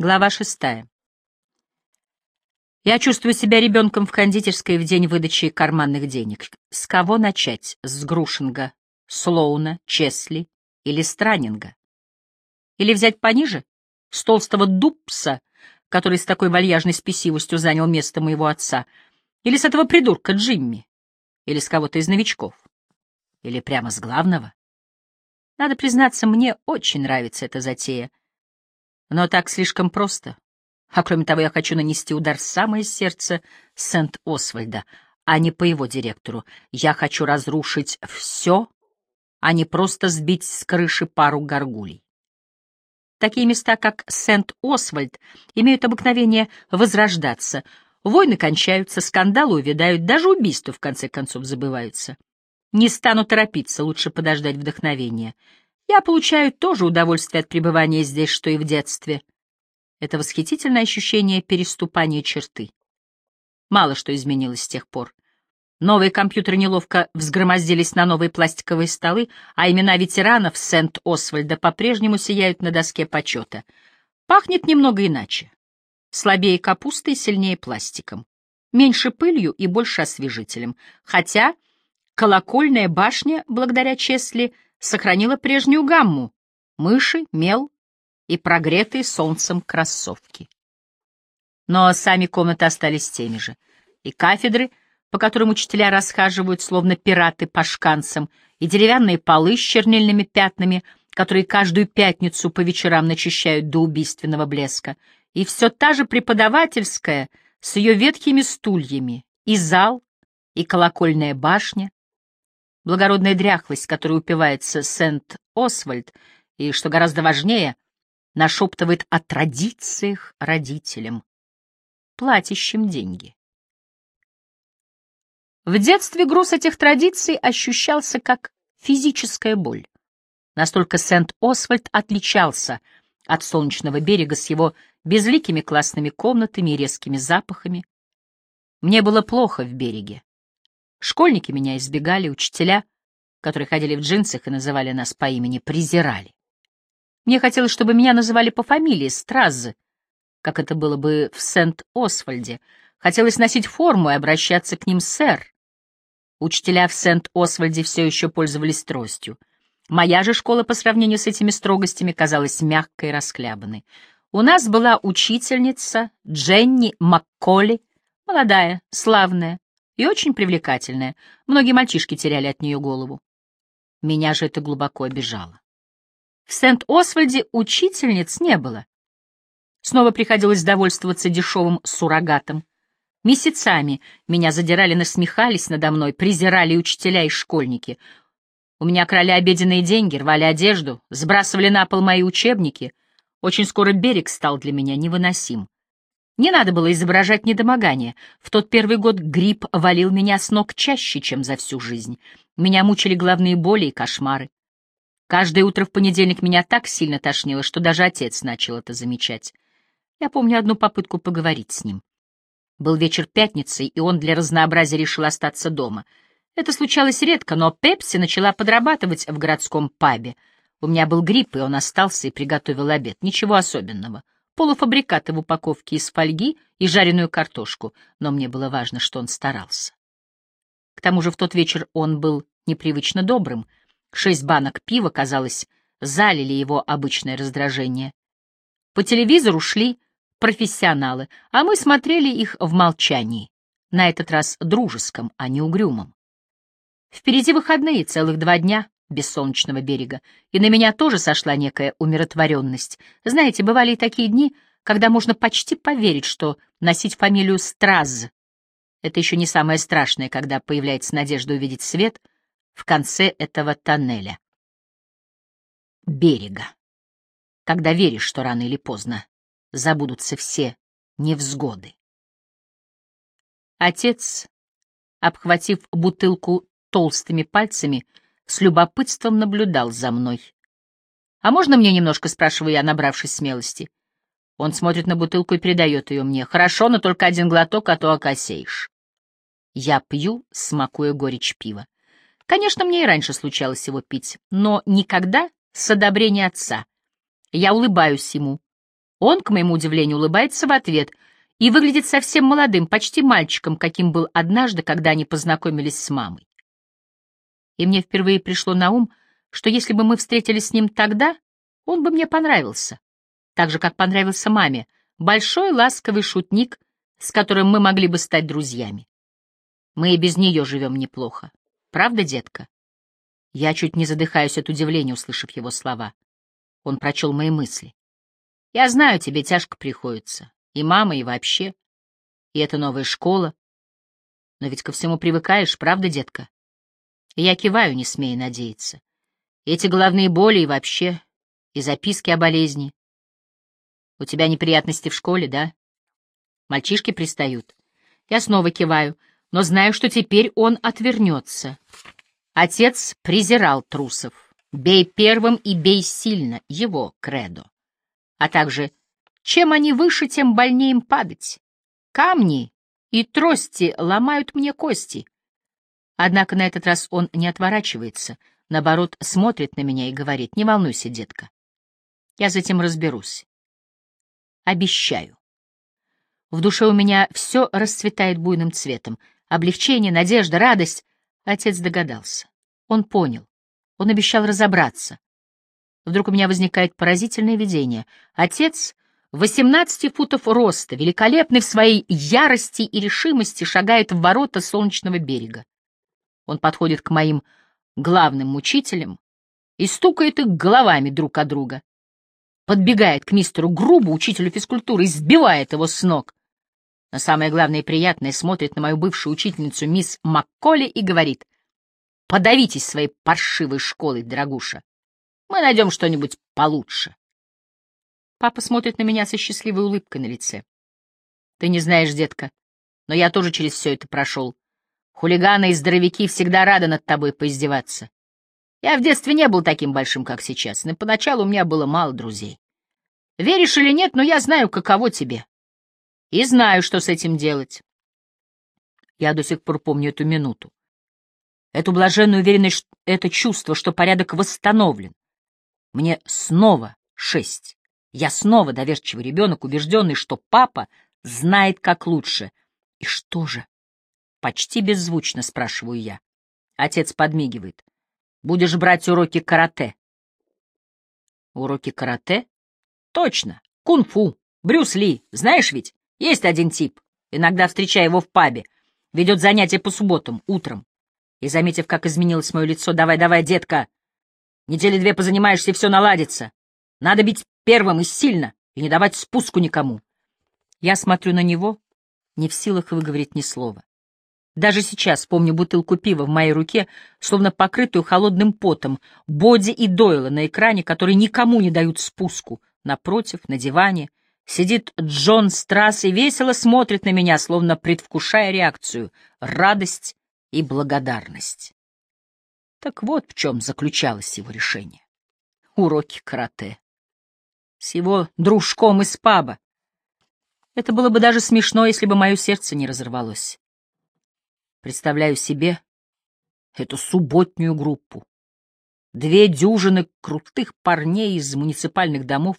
Глава шестая. Я чувствую себя ребенком в кондитерской в день выдачи карманных денег. С кого начать? С Грушинга, Слоуна, Чесли или Странинга? Или взять пониже? С толстого Дупса, который с такой вальяжной спесивостью занял место моего отца? Или с этого придурка Джимми? Или с кого-то из новичков? Или прямо с главного? Надо признаться, мне очень нравится эта затея. Но так слишком просто. А кроме того, я хочу нанести удар в самое сердце Сент-Освальда, а не по его директору. Я хочу разрушить все, а не просто сбить с крыши пару горгулей. Такие места, как Сент-Освальд, имеют обыкновение возрождаться. Войны кончаются, скандалы увядают, даже убийства, в конце концов, забываются. Не стану торопиться, лучше подождать вдохновения. Я получаю то же удовольствие от пребывания здесь, что и в детстве — это восхитительное ощущение переступания черты. Мало что изменилось с тех пор. Новые компьютеры неловко взгромоздились на новые пластиковые столы, а имена ветеранов Сент-Освальда по-прежнему сияют на доске почета. Пахнет немного иначе. Слабее капустой, сильнее пластиком. Меньше пылью и больше освежителем. Хотя колокольная башня, благодаря Чесли, сохранила прежнюю гамму. Мыши, мел, и прогретые солнцем кроссовки. Но сами комнаты остались теми же, и кафедры, по которым учителя расхаживают, словно пираты по шканцам, и деревянные полы с чернильными пятнами, которые каждую пятницу по вечерам начищают до убийственного блеска, и все та же преподавательская с ее ветхими стульями, и зал, и колокольная башня, благородная дряхлость, которой упивается Сент-Освальд, и, что гораздо важнее — нашептывает о традициях родителям, платящим деньги. В детстве груз этих традиций ощущался как физическая боль. Настолько Сент-Освальд отличался от солнечного берега с его безликими классными комнатами и резкими запахами. Мне было плохо в береге. Школьники меня избегали, учителя, которые ходили в джинсах и называли нас по имени, презирали. Мне хотелось, чтобы меня называли по фамилии Стразы, как это было бы в Сент-Освальде. Хотелось носить форму и обращаться к ним сэр. Учителя в Сент-Освальде все еще пользовались тростью. Моя же школа по сравнению с этими строгостями казалась мягкой и расхлябанной. У нас была учительница Дженни Макколи, молодая, славная и очень привлекательная. Многие мальчишки теряли от нее голову. Меня же это глубоко обижало. В Сент-Освальде учительниц не было. Снова приходилось довольствоваться дешевым суррогатом. Месяцами меня задирали, насмехались надо мной, презирали учителя и школьники. У меня крали обеденные деньги, рвали одежду, сбрасывали на пол мои учебники. Очень скоро берег стал для меня невыносим. Не надо было изображать недомогание. В тот первый год грипп валил меня с ног чаще, чем за всю жизнь. Меня мучили главные боли и кошмары. Каждое утро в понедельник меня так сильно тошнило, что даже отец начал это замечать. Я помню одну попытку поговорить с ним. Был вечер пятницы, и он для разнообразия решил остаться дома. Это случалось редко, но Пепси начала подрабатывать в городском пабе. У меня был грипп, и он остался и приготовил обед. Ничего особенного. Полуфабрикаты в упаковке из фольги и жареную картошку, но мне было важно, что он старался. К тому же в тот вечер он был непривычно добрым — Шесть банок пива, казалось, залили его обычное раздражение. По телевизору шли профессионалы, а мы смотрели их в молчании, на этот раз дружеском, а не угрюмом. Впереди выходные, целых два дня без солнечного берега, и на меня тоже сошла некая умиротворенность. Знаете, бывали и такие дни, когда можно почти поверить, что носить фамилию Страз — это еще не самое страшное, когда появляется надежда увидеть свет — в конце этого тоннеля. Берега. Когда веришь, что рано или поздно забудутся все невзгоды. Отец, обхватив бутылку толстыми пальцами, с любопытством наблюдал за мной. «А можно мне немножко?» — спрашиваю я, набравшись смелости. Он смотрит на бутылку и передает ее мне. «Хорошо, но только один глоток, а то окосеешь». Я пью, смакуя горечь пива. Конечно, мне и раньше случалось его пить, но никогда с одобрения отца. Я улыбаюсь ему, Он, к моему удивлению, улыбается в ответ и выглядит совсем молодым, почти мальчиком, каким был однажды, когда они познакомились с мамой. И мне впервые пришло на ум, что если бы мы встретились с ним тогда, он бы мне понравился, так же, как понравился маме, большой ласковый шутник, с которым мы могли бы стать друзьями. Мы и без нее живем неплохо. Правда, детка? Я чуть не задыхаюсь от удивления, услышав его слова. Он прочел мои мысли. Я знаю, тебе тяжко приходится. И мама, и вообще. И это новая школа. Но ведь ко всему привыкаешь, правда, детка? Я киваю, не смея надеяться. эти головные боли и вообще, и записки о болезни. У тебя неприятности в школе, да? Мальчишки пристают. Я снова киваю, но знаю, что теперь он отвернется. Отец презирал трусов. Бей первым и бей сильно, его кредо. А также, чем они выше, тем больнее им падать. Камни и трости ломают мне кости. Однако на этот раз он не отворачивается, наоборот, смотрит на меня и говорит, не волнуйся, детка. Я с этим разберусь. Обещаю. В душе у меня все расцветает буйным цветом. Облегчение, надежда, радость. Отец догадался. Он понял. Он обещал разобраться. Вдруг у меня возникает поразительное видение. Отец, 18 футов роста, великолепный в своей ярости и решимости, шагает в ворота солнечного берега. Он подходит к моим главным мучителям и стукает их головами друг о друга. Подбегает к мистеру Грубу, учителю физкультуры, и сбивает его с ног. Но самое главное и приятное смотрит на мою бывшую учительницу мисс Макколи и говорит, «Подавитесь своей паршивой школой, дорогуша. Мы найдем что-нибудь получше». Папа смотрит на меня со счастливой улыбкой на лице. «Ты не знаешь, детка, но я тоже через все это прошел. Хулиганы и здоровяки всегда рады над тобой поиздеваться. Я в детстве не был таким большим, как сейчас, но поначалу у меня было мало друзей. Веришь или нет, но я знаю, каково тебе. И знаю, что с этим делать. Я до сих пор помню эту минуту. Эту блаженную уверенность, это чувство, что порядок восстановлен. Мне снова шесть. Я снова доверчивый ребенок, убежденный, что папа знает, как лучше. И что же? Почти беззвучно спрашиваю я. Отец подмигивает. Будешь брать уроки карате. Уроки карате? Точно. Кунг-фу. Брюс Ли. Знаешь ведь? Есть один тип. Иногда встречаю его в пабе. Ведет занятия по субботам, утром. И, заметив, как изменилось мое лицо, давай-давай, детка. Недели две позанимаешься, и все наладится. Надо бить первым и сильно, и не давать спуску никому. Я смотрю на него, не в силах выговорить ни слова. Даже сейчас помню бутылку пива в моей руке, словно покрытую холодным потом, Боди и Дойла на экране, которые никому не дают спуску. Напротив, на диване, сидит Джон Страсс и весело смотрит на меня, словно предвкушая реакцию, радость и благодарность. Так вот в чем заключалось его решение. Уроки карате. С его дружком из паба. Это было бы даже смешно, если бы мое сердце не разорвалось. Представляю себе эту субботнюю группу. Две дюжины крутых парней из муниципальных домов,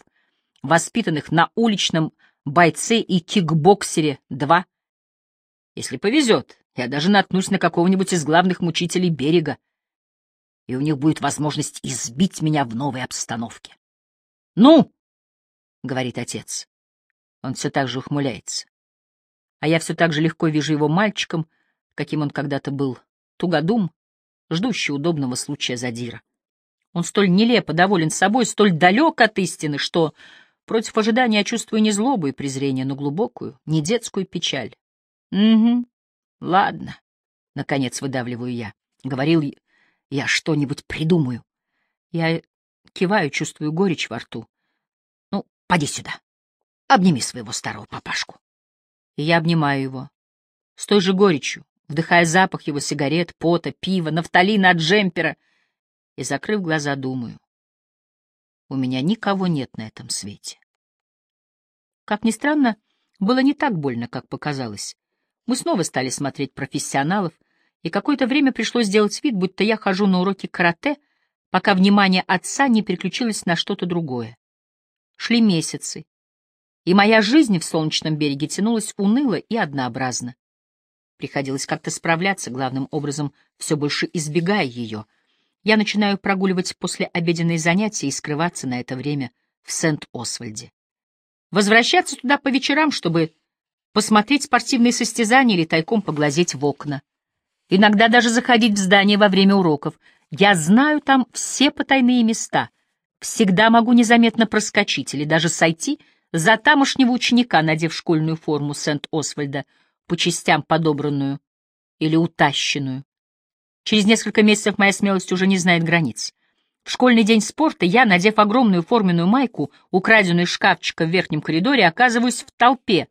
воспитанных на уличном бойце и кикбоксере два. Если повезет, я даже наткнусь на какого-нибудь из главных мучителей берега, и у них будет возможность избить меня в новой обстановке. «Ну!» — говорит отец. Он все так же ухмыляется. А я все так же легко вижу его мальчиком — каким он когда-то был, тугодум, ждущий удобного случая задира. Он столь нелепо доволен собой, столь далек от истины, что против ожидания я чувствую не злобу и презрение, но глубокую, не детскую печаль. Угу, ладно, — наконец выдавливаю я. Говорил я, что-нибудь придумаю. Я киваю, чувствую горечь во рту. Ну, поди сюда, обними своего старого папашку. И я обнимаю его с той же горечью, вдыхая запах его сигарет, пота, пива, нафталина от джемпера, и, закрыв глаза, думаю, у меня никого нет на этом свете. Как ни странно, было не так больно, как показалось. Мы снова стали смотреть профессионалов, и какое-то время пришлось сделать вид, будто я хожу на уроки карате, пока внимание отца не переключилось на что-то другое. Шли месяцы, и моя жизнь в солнечном береге тянулась уныло и однообразно. Приходилось как-то справляться, главным образом, все больше избегая ее. Я начинаю прогуливать после обеденные занятия и скрываться на это время в Сент-Освальде. Возвращаться туда по вечерам, чтобы посмотреть спортивные состязания или тайком поглазеть в окна. Иногда даже заходить в здание во время уроков. Я знаю там все потайные места. Всегда могу незаметно проскочить или даже сойти за тамошнего ученика, надев школьную форму Сент-Освальда, по частям подобранную или утащенную. Через несколько месяцев моя смелость уже не знает границ. В школьный день спорта я, надев огромную форменную майку, украденную из шкафчика в верхнем коридоре, оказываюсь в толпе.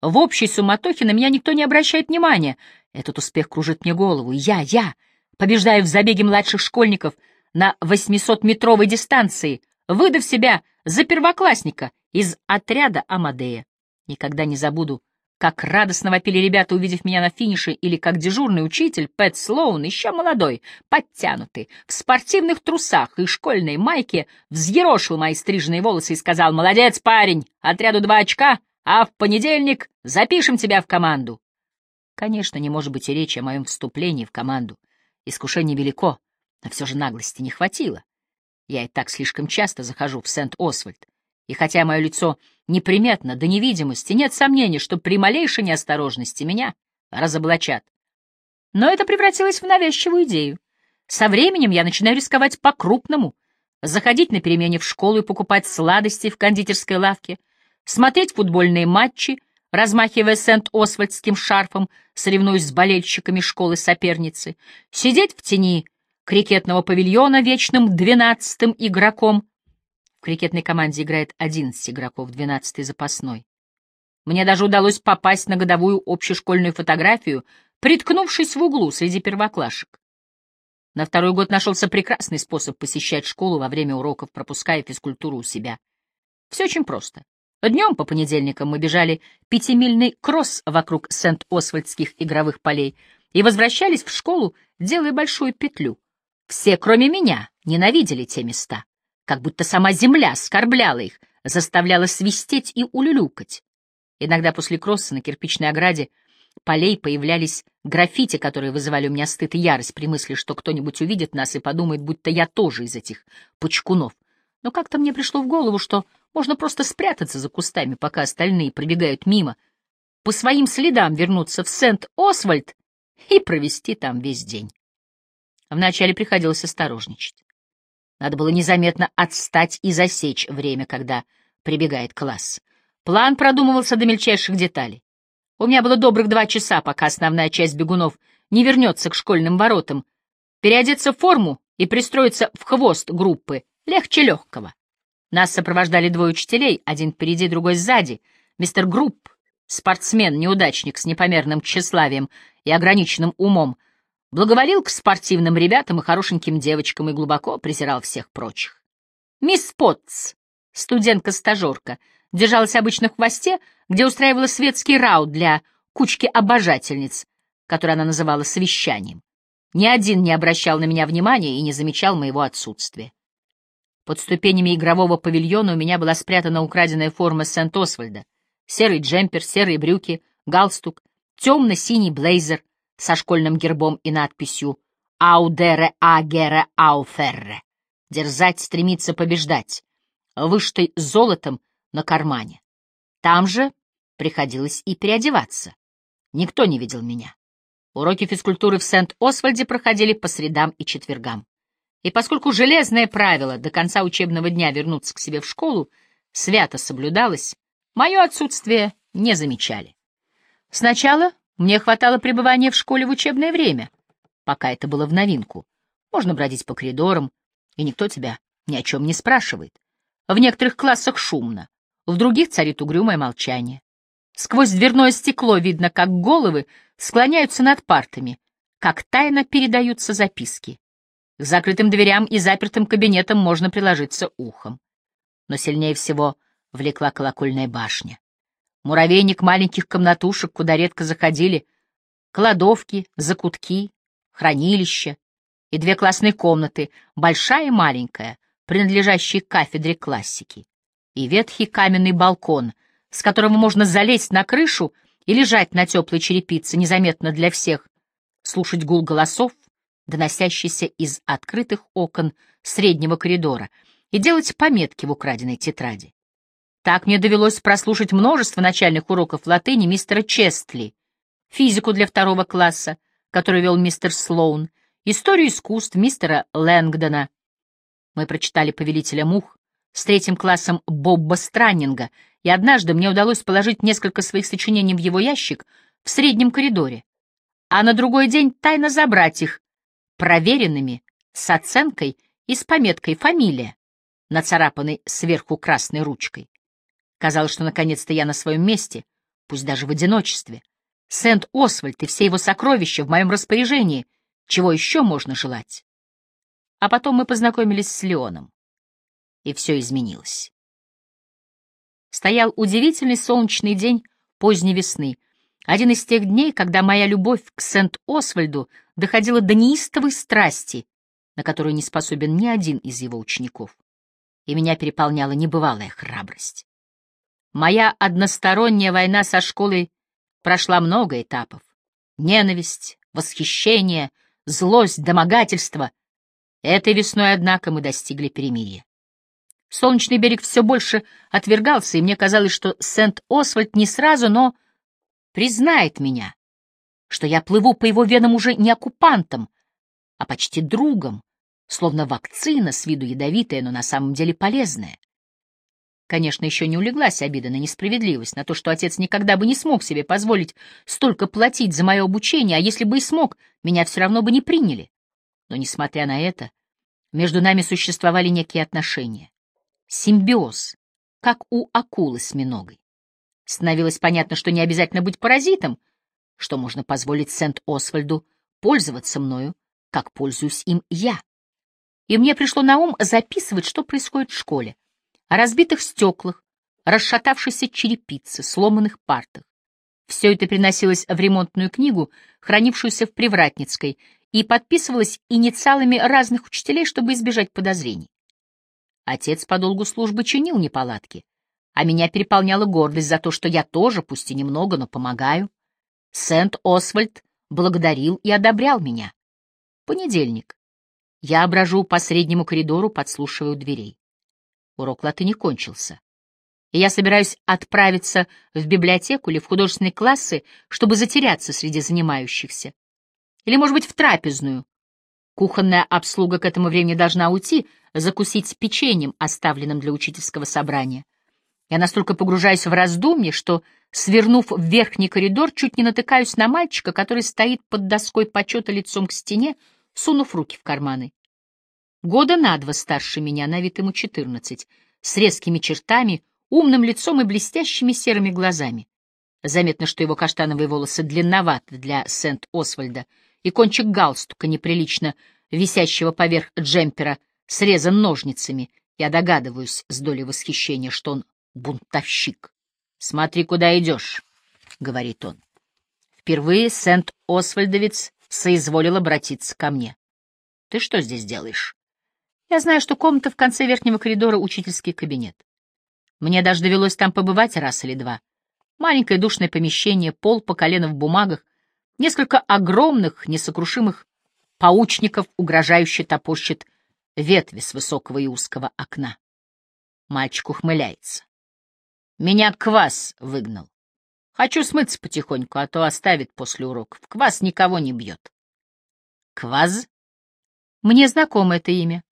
В общей суматохе на меня никто не обращает внимания. Этот успех кружит мне голову. Я, я, побеждаю в забеге младших школьников на 800-метровой дистанции, выдав себя за первоклассника из отряда Амадея. Никогда не забуду, как радостно вопили ребята, увидев меня на финише, или как дежурный учитель Пэт Слоун, еще молодой, подтянутый, в спортивных трусах и школьной майке, взъерошил мои стриженные волосы и сказал «Молодец, парень, отряду два очка, а в понедельник запишем тебя в команду». Конечно, не может быть и речи о моем вступлении в команду. Искушение велико, но все же наглости не хватило. Я и так слишком часто захожу в Сент-Освальд. И хотя мое лицо неприметно до невидимости, нет сомнений, что при малейшей неосторожности меня разоблачат. Но это превратилось в навязчивую идею. Со временем я начинаю рисковать по-крупному, заходить на перемене в школу и покупать сладости в кондитерской лавке, смотреть футбольные матчи, размахивая Сент-Освальдским шарфом, соревнуясь с болельщиками школы-соперницы, сидеть в тени крикетного павильона вечным двенадцатым игроком, в крикетной команде играет 11 игроков, 12 запасной. Мне даже удалось попасть на годовую общешкольную фотографию, приткнувшись в углу среди первоклашек. На второй год нашелся прекрасный способ посещать школу во время уроков, пропуская физкультуру у себя. Все очень просто. Днем по понедельникам мы бежали пятимильный кросс вокруг Сент-Освальдских игровых полей и возвращались в школу, делая большую петлю. Все, кроме меня, ненавидели те места как будто сама земля оскорбляла их, заставляла свистеть и улюлюкать. Иногда после кросса на кирпичной ограде полей появлялись граффити, которые вызывали у меня стыд и ярость при мысли, что кто-нибудь увидит нас и подумает, будто я тоже из этих пучкунов. Но как-то мне пришло в голову, что можно просто спрятаться за кустами, пока остальные пробегают мимо, по своим следам вернуться в Сент-Освальд и провести там весь день. Вначале приходилось осторожничать. Надо было незаметно отстать и засечь время, когда прибегает класс. План продумывался до мельчайших деталей. У меня было добрых два часа, пока основная часть бегунов не вернется к школьным воротам, переодеться в форму и пристроиться в хвост группы, легче легкого. Нас сопровождали двое учителей, один впереди, другой сзади. Мистер Групп, спортсмен-неудачник с непомерным тщеславием и ограниченным умом, благоволил к спортивным ребятам и хорошеньким девочкам и глубоко презирал всех прочих. Мисс Потц, студентка-стажерка, держалась обычно в хвосте, где устраивала светский раут для кучки обожательниц, который она называла совещанием. Ни один не обращал на меня внимания и не замечал моего отсутствия. Под ступенями игрового павильона у меня была спрятана украденная форма Сент-Освальда, серый джемпер, серые брюки, галстук, темно-синий блейзер, со школьным гербом и надписью «Аудере агере ауферре» — дерзать, стремиться побеждать, выштой золотом на кармане. Там же приходилось и переодеваться. Никто не видел меня. Уроки физкультуры в Сент-Освальде проходили по средам и четвергам. И поскольку железное правило до конца учебного дня вернуться к себе в школу свято соблюдалось, мое отсутствие не замечали. Сначала мне хватало пребывания в школе в учебное время, пока это было в новинку. Можно бродить по коридорам, и никто тебя ни о чем не спрашивает. В некоторых классах шумно, в других царит угрюмое молчание. Сквозь дверное стекло видно, как головы склоняются над партами, как тайно передаются записки. К закрытым дверям и запертым кабинетам можно приложиться ухом. Но сильнее всего влекла колокольная башня муравейник маленьких комнатушек, куда редко заходили, кладовки, закутки, хранилища и две классные комнаты, большая и маленькая, принадлежащие кафедре классики, и ветхий каменный балкон с которого можно залезть на крышу и лежать на теплой черепице, незаметно для всех, слушать гул голосов, доносящийся из открытых окон среднего коридора, и делать пометки в украденной тетради. Так мне довелось прослушать множество начальных уроков латыни мистера Честли, физику для второго класса, который вел мистер Слоун, историю искусств мистера Лэнгдона. Мы прочитали «Повелителя мух» с третьим классом Бобба Страннинга, и однажды мне удалось положить несколько своих сочинений в его ящик в среднем коридоре, а на другой день тайно забрать их, проверенными, с оценкой и с пометкой «Фамилия», нацарапанной сверху красной ручкой. Казалось, что наконец-то я на своем месте, пусть даже в одиночестве. Сент-Освальд и все его сокровища в моем распоряжении. Чего еще можно желать? А потом мы познакомились с Леоном, и все изменилось. Стоял удивительный солнечный день поздней весны, один из тех дней, когда моя любовь к Сент-Освальду доходила до неистовой страсти, на которую не способен ни один из его учеников, и меня переполняла небывалая храбрость. Моя односторонняя война со школой прошла много этапов. Ненависть, восхищение, злость, домогательство. Этой весной, однако, мы достигли перемирия. Солнечный берег все больше отвергался, и мне казалось, что Сент-Освальд не сразу, но признает меня, что я плыву по его венам уже не оккупантом, а почти другом, словно вакцина с виду ядовитая, но на самом деле полезная. Конечно, еще не улеглась обида на несправедливость, на то, что отец никогда бы не смог себе позволить столько платить за мое обучение, а если бы и смог, меня все равно бы не приняли. Но, несмотря на это, между нами существовали некие отношения. Симбиоз, как у акулы с миногой. Становилось понятно, что не обязательно быть паразитом, что можно позволить Сент-Освальду пользоваться мною, как пользуюсь им я. И мне пришло на ум записывать, что происходит в школе о разбитых стеклах, расшатавшейся черепице, сломанных партах. Все это приносилось в ремонтную книгу, хранившуюся в Привратницкой, и подписывалось инициалами разных учителей, чтобы избежать подозрений. Отец по долгу службы чинил неполадки, а меня переполняла гордость за то, что я тоже, пусть и немного, но помогаю. Сент-Освальд благодарил и одобрял меня. Понедельник. Я брожу по среднему коридору, подслушиваю дверей. Урок латыни кончился. И я собираюсь отправиться в библиотеку или в художественные классы, чтобы затеряться среди занимающихся. Или, может быть, в трапезную. Кухонная обслуга к этому времени должна уйти, закусить печеньем, оставленным для учительского собрания. Я настолько погружаюсь в раздумье, что, свернув в верхний коридор, чуть не натыкаюсь на мальчика, который стоит под доской почета лицом к стене, сунув руки в карманы. Года на два старше меня, на вид ему четырнадцать, с резкими чертами, умным лицом и блестящими серыми глазами. Заметно, что его каштановые волосы длинноваты для Сент-Освальда, и кончик галстука, неприлично висящего поверх джемпера, срезан ножницами. Я догадываюсь с долей восхищения, что он бунтовщик. «Смотри, куда идешь», — говорит он. Впервые Сент-Освальдовец соизволил обратиться ко мне. «Ты что здесь делаешь?» Я знаю, что комната в конце верхнего коридора — учительский кабинет. Мне даже довелось там побывать раз или два. Маленькое душное помещение, пол по колено в бумагах, несколько огромных, несокрушимых паучников угрожающе топорщит ветви с высокого и узкого окна. Мальчик ухмыляется. Меня квас выгнал. Хочу смыться потихоньку, а то оставит после уроков. Квас никого не бьет. Кваз? Мне знакомо это имя.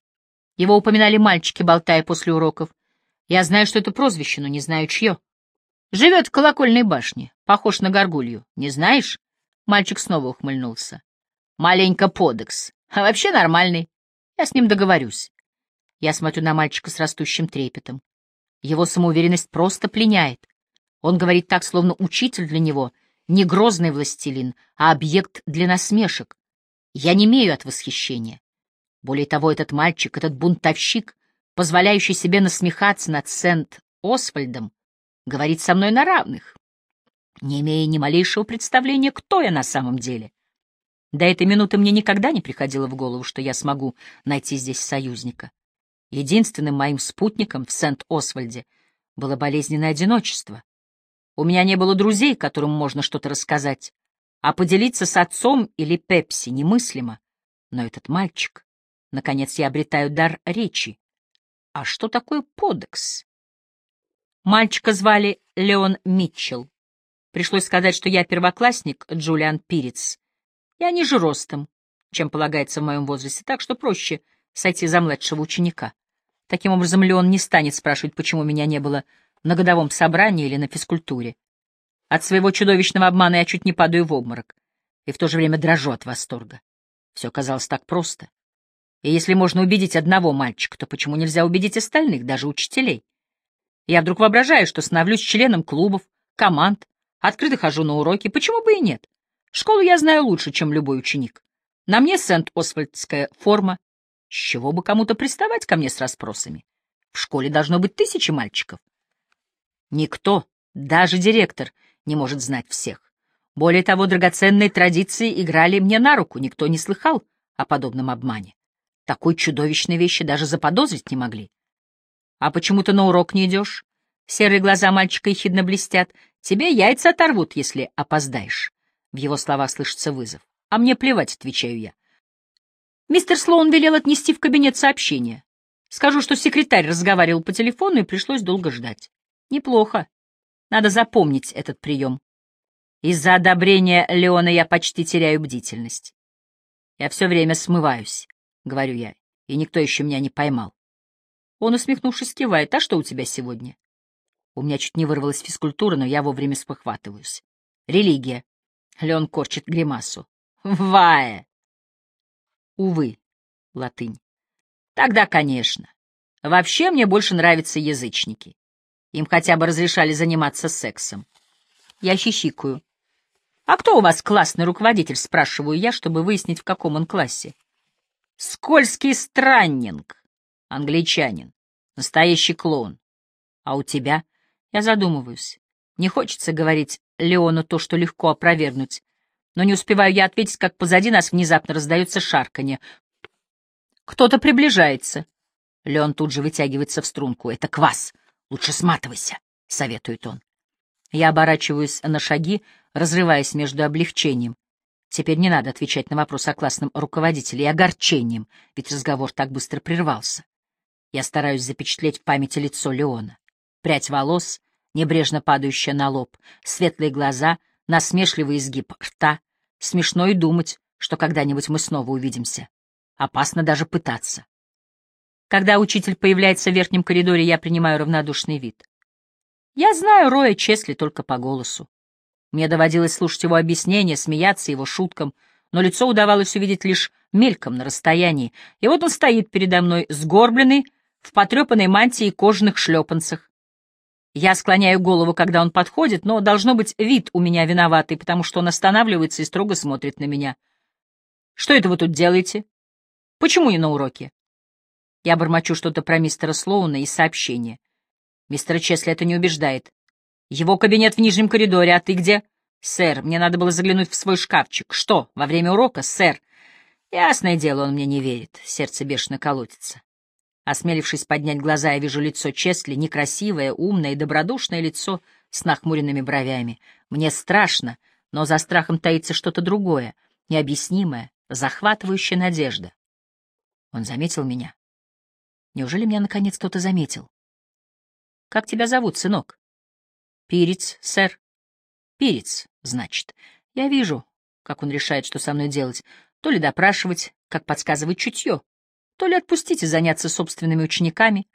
Его упоминали мальчики, болтая после уроков. Я знаю, что это прозвище, но не знаю, чье. Живет в колокольной башне, похож на горгулью. Не знаешь? Мальчик снова ухмыльнулся. Маленько подекс. А вообще нормальный. Я с ним договорюсь. Я смотрю на мальчика с растущим трепетом. Его самоуверенность просто пленяет. Он говорит так, словно учитель для него не грозный властелин, а объект для насмешек. Я не имею от восхищения. Более того, этот мальчик, этот бунтовщик, позволяющий себе насмехаться над Сент-Освальдом, говорит со мной на равных, не имея ни малейшего представления, кто я на самом деле. До этой минуты мне никогда не приходило в голову, что я смогу найти здесь союзника. Единственным моим спутником в Сент-Освальде было болезненное одиночество. У меня не было друзей, которым можно что-то рассказать. А поделиться с отцом или Пепси немыслимо. Но этот мальчик... Наконец я обретаю дар речи. А что такое подекс? Мальчика звали Леон Митчелл. Пришлось сказать, что я первоклассник, Джулиан Пирец. Я ниже ростом, чем полагается в моем возрасте, так что проще сойти за младшего ученика. Таким образом, Леон не станет спрашивать, почему меня не было на годовом собрании или на физкультуре. От своего чудовищного обмана я чуть не падаю в обморок и в то же время дрожу от восторга. Все казалось так просто. И если можно убедить одного мальчика, то почему нельзя убедить остальных, даже учителей? Я вдруг воображаю, что становлюсь членом клубов, команд, открыто хожу на уроки, почему бы и нет? Школу я знаю лучше, чем любой ученик. На мне Сент-Освальдская форма. С чего бы кому-то приставать ко мне с расспросами? В школе должно быть тысячи мальчиков. Никто, даже директор, не может знать всех. Более того, драгоценные традиции играли мне на руку, никто не слыхал о подобном обмане. Такой чудовищной вещи даже заподозрить не могли. А почему ты на урок не идешь? Серые глаза мальчика ехидно блестят. Тебе яйца оторвут, если опоздаешь. В его словах слышится вызов. А мне плевать, отвечаю я. Мистер Слоун велел отнести в кабинет сообщение. Скажу, что секретарь разговаривал по телефону и пришлось долго ждать. Неплохо. Надо запомнить этот прием. Из-за одобрения Леона я почти теряю бдительность. Я все время смываюсь, — говорю я, — и никто еще меня не поймал. Он, усмехнувшись, кивает. «А что у тебя сегодня?» У меня чуть не вырвалась физкультура, но я вовремя спохватываюсь. «Религия». Леон корчит гримасу. «Вае!» Увы, латынь. Тогда, конечно. Вообще мне больше нравятся язычники. Им хотя бы разрешали заниматься сексом. Я хихикаю. «А кто у вас классный руководитель?» — спрашиваю я, чтобы выяснить, в каком он классе. «Скользкий страннинг», Англичанин. Настоящий клоун. А у тебя? Я задумываюсь. Не хочется говорить Леону то, что легко опровергнуть. Но не успеваю я ответить, как позади нас внезапно раздается шарканье. Кто-то приближается. Леон тут же вытягивается в струнку. «Это квас. Лучше сматывайся», — советует он. Я оборачиваюсь на шаги, разрываясь между облегчением. Теперь не надо отвечать на вопрос о классном руководителе и огорчением, ведь разговор так быстро прервался. Я стараюсь запечатлеть в памяти лицо Леона. Прядь волос, небрежно падающая на лоб, светлые глаза, насмешливый изгиб рта. Смешно и думать, что когда-нибудь мы снова увидимся. Опасно даже пытаться. Когда учитель появляется в верхнем коридоре, я принимаю равнодушный вид. Я знаю Роя Чесли только по голосу. Мне доводилось слушать его объяснения, смеяться его шуткам, но лицо удавалось увидеть лишь мельком на расстоянии. И вот он стоит передо мной, сгорбленный, в потрепанной мантии и кожаных шлепанцах. Я склоняю голову, когда он подходит, но, должно быть, вид у меня виноватый, потому что он останавливается и строго смотрит на меня. «Что это вы тут делаете? Почему не на уроке?» Я бормочу что-то про мистера Слоуна и сообщение. Мистера Чесли это не убеждает. «Его кабинет в нижнем коридоре, а ты где?» «Сэр, мне надо было заглянуть в свой шкафчик». «Что, во время урока, сэр?» «Ясное дело, он мне не верит. Сердце бешено колотится. Осмелившись поднять глаза, я вижу лицо Чесли, некрасивое, умное и добродушное лицо с нахмуренными бровями. Мне страшно, но за страхом таится что-то другое, необъяснимое, захватывающая надежда. Он заметил меня. Неужели меня наконец кто-то заметил? Как тебя зовут, сынок? Пирец, сэр. Пирец, значит. Я вижу, как он решает, что со мной делать. То ли допрашивать, как подсказывает чутье, то ли отпустите заняться собственными учениками.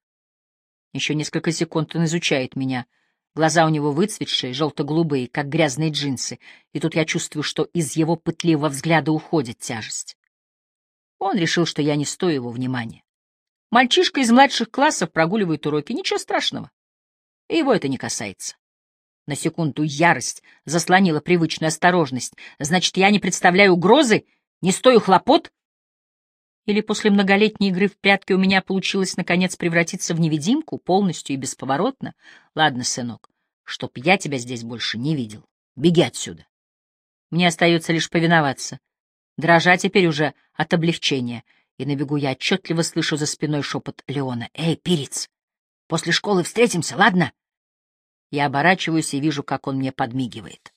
Еще несколько секунд он изучает меня. Глаза у него выцветшие, желто-голубые, как грязные джинсы, и тут я чувствую, что из его пытливого взгляда уходит тяжесть. Он решил, что я не стою его внимания. Мальчишка из младших классов прогуливает уроки, ничего страшного. И его это не касается. На секунду ярость заслонила привычную осторожность. Значит, я не представляю угрозы, не стою хлопот, или после многолетней игры в прятки у меня получилось, наконец, превратиться в невидимку полностью и бесповоротно? Ладно, сынок, чтоб я тебя здесь больше не видел. Беги отсюда. Мне остается лишь повиноваться. Дрожа теперь уже от облегчения. И на бегу я отчетливо слышу за спиной шепот Леона. «Эй, перец! После школы встретимся, ладно?» Я оборачиваюсь и вижу, как он мне подмигивает.